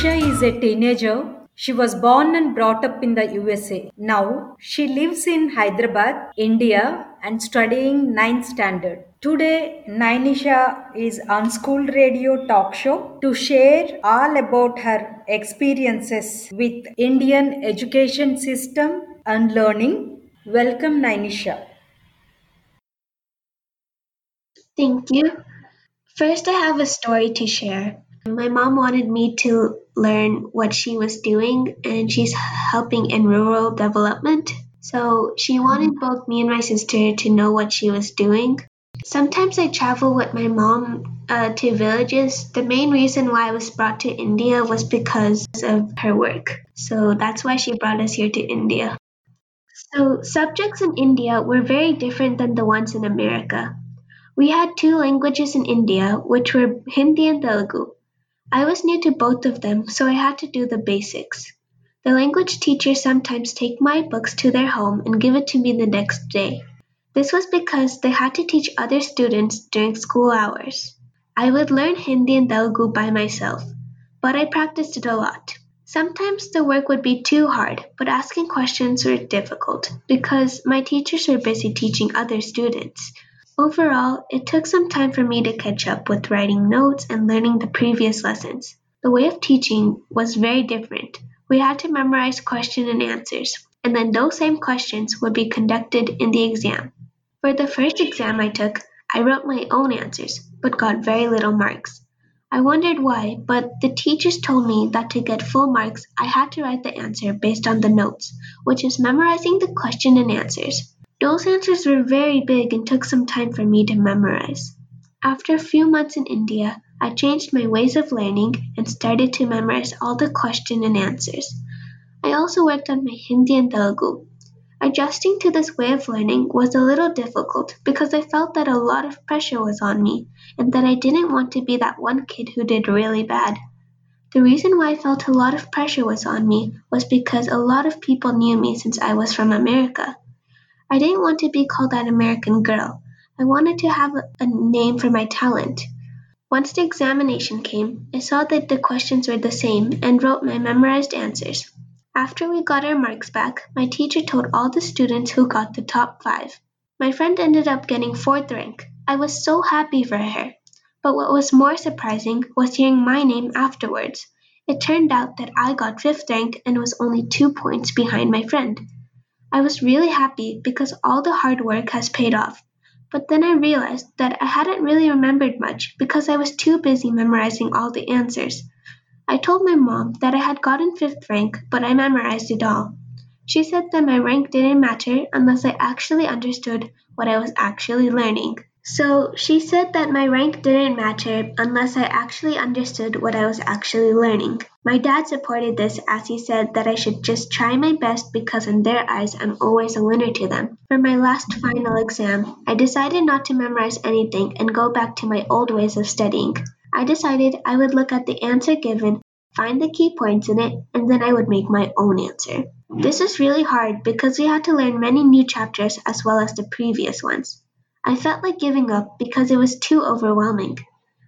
is a teenager. She was born and brought up in the USA. Now she lives in Hyderabad, India and studying 9th standard. Today Nainisha is on school radio talk show to share all about her experiences with Indian education system and learning. Welcome Nainisha. Thank you. First, I have a story to share. My mom wanted me to learn what she was doing, and she's helping in rural development. So she wanted both me and my sister to know what she was doing. Sometimes I travel with my mom uh, to villages. The main reason why I was brought to India was because of her work. So that's why she brought us here to India. So, subjects in India were very different than the ones in America. We had two languages in India, which were Hindi and Telugu. I was new to both of them, so I had to do the basics. The language teachers sometimes take my books to their home and give it to me the next day. This was because they had to teach other students during school hours. I would learn Hindi and Telugu by myself, but I practiced it a lot. Sometimes the work would be too hard, but asking questions were difficult because my teachers were busy teaching other students. Overall, it took some time for me to catch up with writing notes and learning the previous lessons. The way of teaching was very different. We had to memorize question and answers, and then those same questions would be conducted in the exam. For the first exam I took, I wrote my own answers, but got very little marks. I wondered why, but the teachers told me that to get full marks, I had to write the answer based on the notes, which is memorizing the question and answers. Those answers were very big and took some time for me to memorize. After a few months in India, I changed my ways of learning and started to memorize all the question and answers. I also worked on my Hindi and Telugu. Adjusting to this way of learning was a little difficult because I felt that a lot of pressure was on me and that I didn't want to be that one kid who did really bad. The reason why I felt a lot of pressure was on me was because a lot of people knew me since I was from America. I didn't want to be called that American girl. I wanted to have a name for my talent. Once the examination came, I saw that the questions were the same and wrote my memorized answers. After we got our marks back, my teacher told all the students who got the top five. My friend ended up getting fourth rank. I was so happy for her. But what was more surprising was hearing my name afterwards. It turned out that I got fifth rank and was only two points behind my friend. I was really happy because all the hard work has paid off. But then I realized that I hadn't really remembered much because I was too busy memorizing all the answers. I told my mom that I had gotten fifth rank, but I memorized it all. She said that my rank didn't matter unless I actually understood what I was actually learning. So she said that my rank didn't matter unless I actually understood what I was actually learning. My dad supported this as he said that I should just try my best because in their eyes I'm always a winner to them. For my last final exam, I decided not to memorize anything and go back to my old ways of studying. I decided I would look at the answer given, find the key points in it, and then I would make my own answer. This was really hard because we had to learn many new chapters as well as the previous ones. I felt like giving up because it was too overwhelming.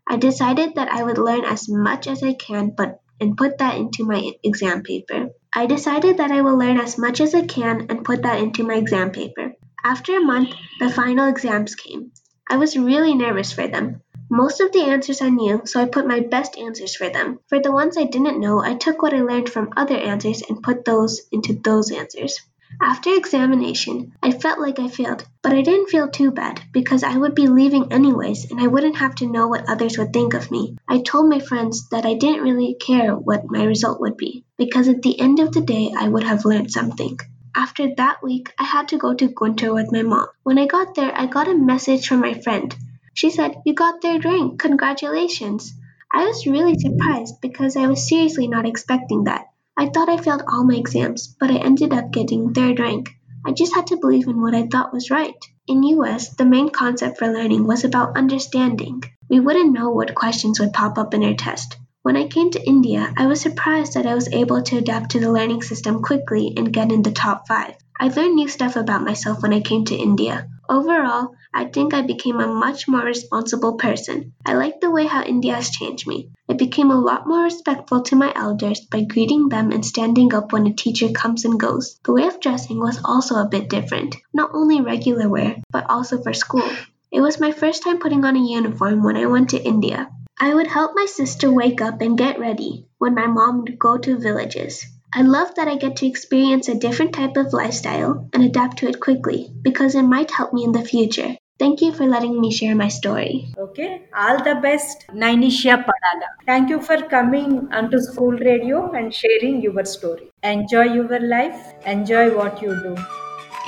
I decided that I would learn as much as I can but and put that into my exam paper. I decided that I will learn as much as I can and put that into my exam paper. After a month, the final exams came. I was really nervous for them. Most of the answers I knew, so I put my best answers for them. For the ones I didn't know, I took what I learned from other answers and put those into those answers. After examination, I felt like I failed, but I didn't feel too bad because I would be leaving anyways and I wouldn't have to know what others would think of me. I told my friends that I didn't really care what my result would be because at the end of the day I would have learned something. After that week, I had to go to Guntur with my mom. When I got there, I got a message from my friend. She said, You got third rank, congratulations. I was really surprised because I was seriously not expecting that. I thought I failed all my exams, but I ended up getting third rank. I just had to believe in what I thought was right. In US, the main concept for learning was about understanding. We wouldn't know what questions would pop up in our test. When I came to India, I was surprised that I was able to adapt to the learning system quickly and get in the top 5. I learned new stuff about myself when I came to India. Overall, I think I became a much more responsible person. I like the way how India has changed me. I became a lot more respectful to my elders by greeting them and standing up when a teacher comes and goes. The way of dressing was also a bit different, not only regular wear, but also for school. It was my first time putting on a uniform when I went to India. I would help my sister wake up and get ready when my mom would go to villages. I love that I get to experience a different type of lifestyle and adapt to it quickly because it might help me in the future. Thank you for letting me share my story. Okay, all the best, Nainisha Padala. Thank you for coming onto school radio and sharing your story. Enjoy your life, enjoy what you do.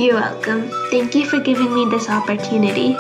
You're welcome. Thank you for giving me this opportunity.